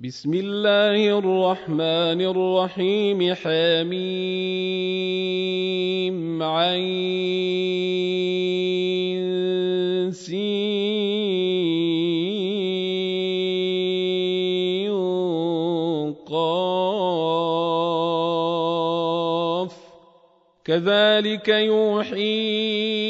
بسم الله الرحمن الرحيم حميم عين سين قاف. كذلك يوحي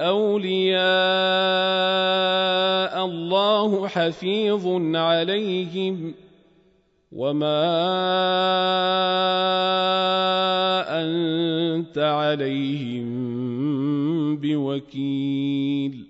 أولياء الله حفيظ عليهم. وما أنت عليهم بوكيل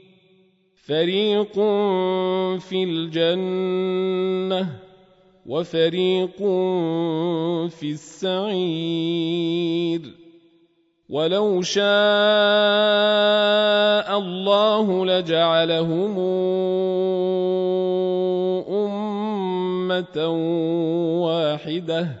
فريق في الجنة وفريق في السعير ولو شاء الله لجعلهم أمة واحدة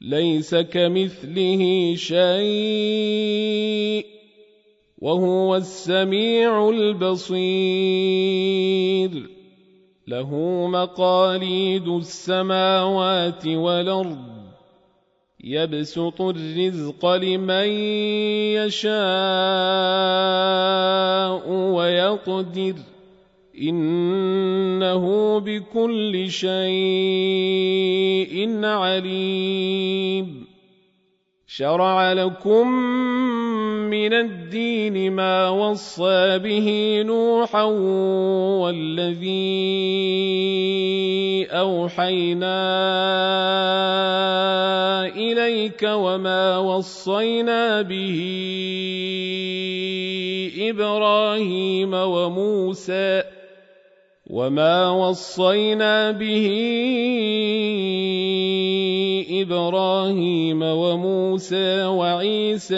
ليس كمثله شيء وهو السميع البصير. له مقاليد السماوات والأرض. يبسط الرزق لمن يشاء ويقدر. إنه بكل شيء عليم. شرع لكم من الدين ما وصى به نوحا والذي أوحينا إليك وما وصينا به إبراهيم وموسى وما وصينا به إبراهيم وموسى وعيسى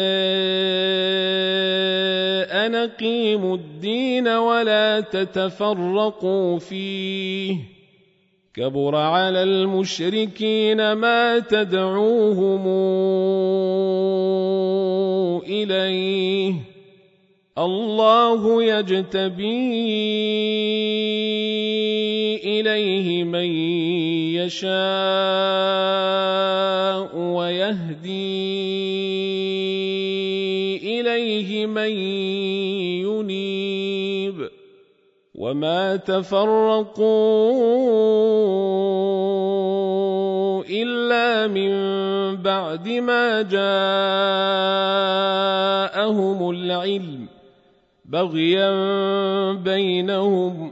ان اقيموا الدين ولا تتفرقوا فيه كبر على المشركين ما تدعوهم اليه الله يجتبي إليه من يشاء ويهدي إليه من ينيب وما تفرقوا إلا من بعد ما جاءهم العلم بغيا بينهم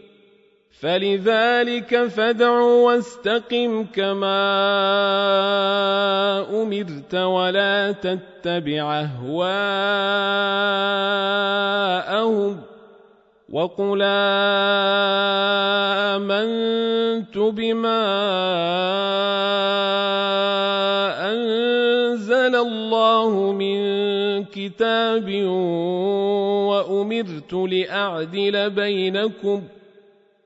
فلذلك فادع واستقم كما أمرت ولا تتبع أهواءهم وقل آمنت بما أنزل الله من كتاب وأمرت لأعدل بينكم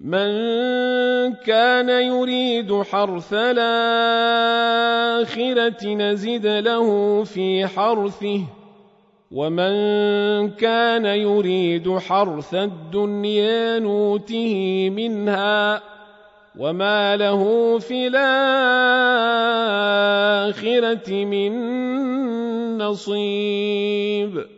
من كان يريد حرث الآخرة نزد له في حرثه ومن كان يريد حرث الدنيا نوته منها وما له في الآخرة من نصيب.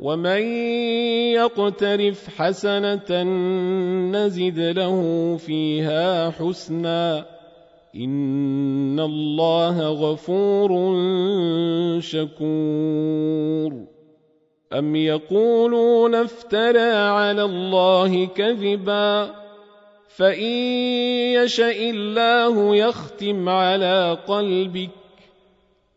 ومن يقترف حسنه نزد له فيها حسنا ان الله غفور شكور ام يقولون افترى على الله كذبا فان يشا الله يختم على قلبك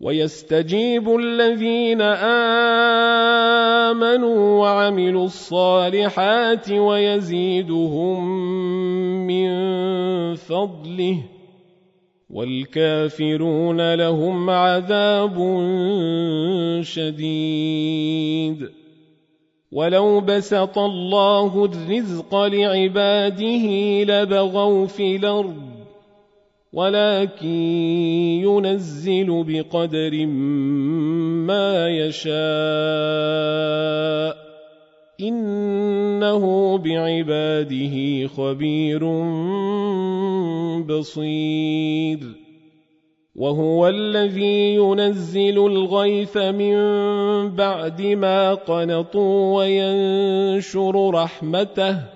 ويستجيب الذين آمنوا وعملوا الصالحات ويزيدهم من فضله والكافرون لهم عذاب شديد. ولو بسط الله الرزق لعباده لبغوا في الأرض ولكن ينزل بقدر ما يشاء. إنه بعباده خبير بصير. وهو الذي ينزل الغيث من بعد ما قنطوا وينشر رحمته.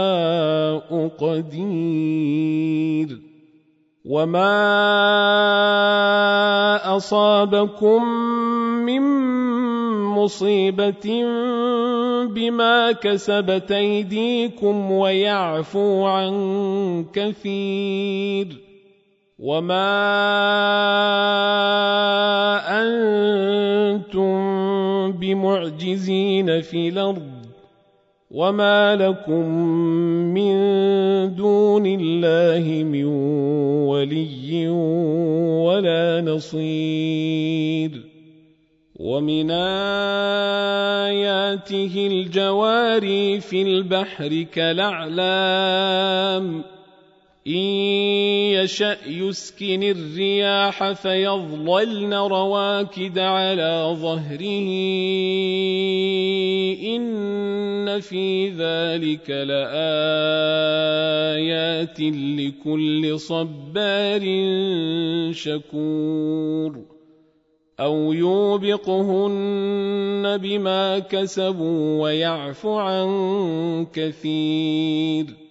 قدير وما أصابكم من مصيبة بما كسبت أيديكم ويعفو عن كثير وما أنتم بمعجزين في الأرض وما لكم من دون الله من ولي ولا نصير ومن اياته الجواري في البحر كالاعلام إن يشأ يسكن الرياح فيظللن رواكد على ظهره إن في ذلك لآيات لكل صبار شكور أو يوبقهن بما كسبوا ويعفو عن كثير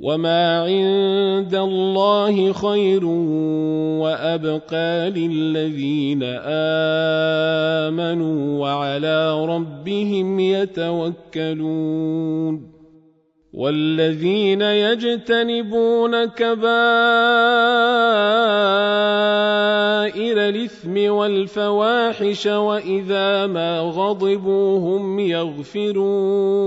وما عند الله خير وابقى للذين امنوا وعلى ربهم يتوكلون والذين يجتنبون كبائر الاثم والفواحش واذا ما غضبوا هم يغفرون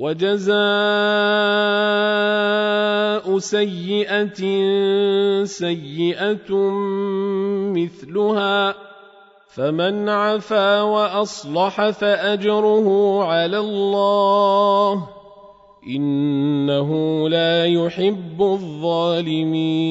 وجزاء سيئة سيئة مثلها فمن عفا وأصلح فأجره على الله إنه لا يحب الظالمين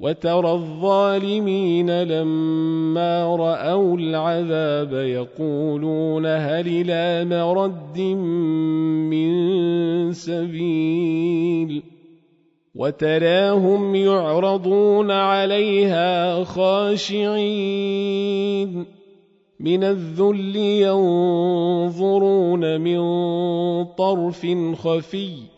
وترى الظالمين لما رأوا العذاب يقولون هل إلى مرد من سبيل وتراهم يعرضون عليها خاشعين من الذل ينظرون من طرف خفي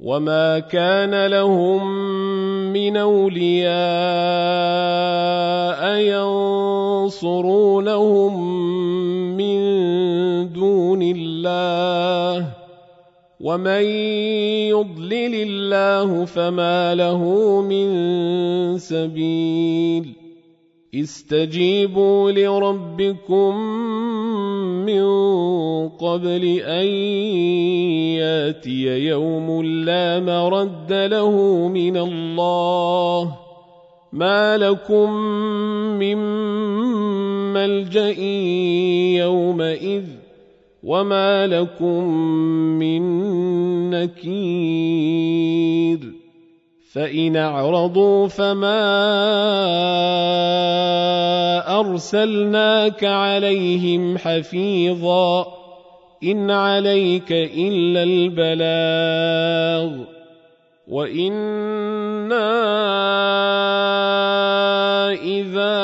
وما كان لهم من اولياء ينصرونهم من دون الله ومن يضلل الله فما له من سبيل استجيبوا لربكم من قبل أن يأتي يوم لا مرد له من الله. ما لكم من ملجأ يومئذ وما لكم من نكير. فان اعرضوا فما ارسلناك عليهم حفيظا ان عليك الا البلاغ وأنا اذا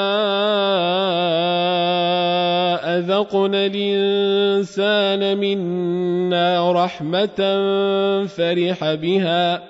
اذقنا الانسان منا رحمه فرح بها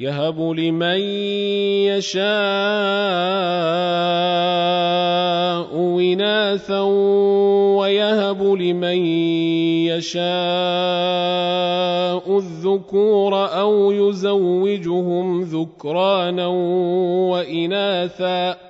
يهب لمن يشاء إناثا ويهب لمن يشاء الذكور أو يزوجهم ذكرانا وإناثا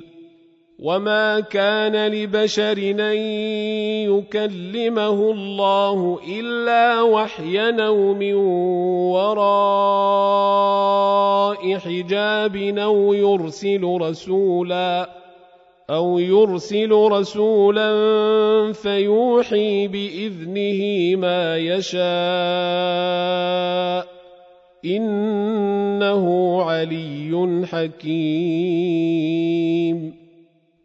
وما كان لبشر ان يكلمه الله الا وحيا أو من وراء حجاب أو يرسل رسولا أو يرسل رسولا فيوحي باذنه ما يشاء انه علي حكيم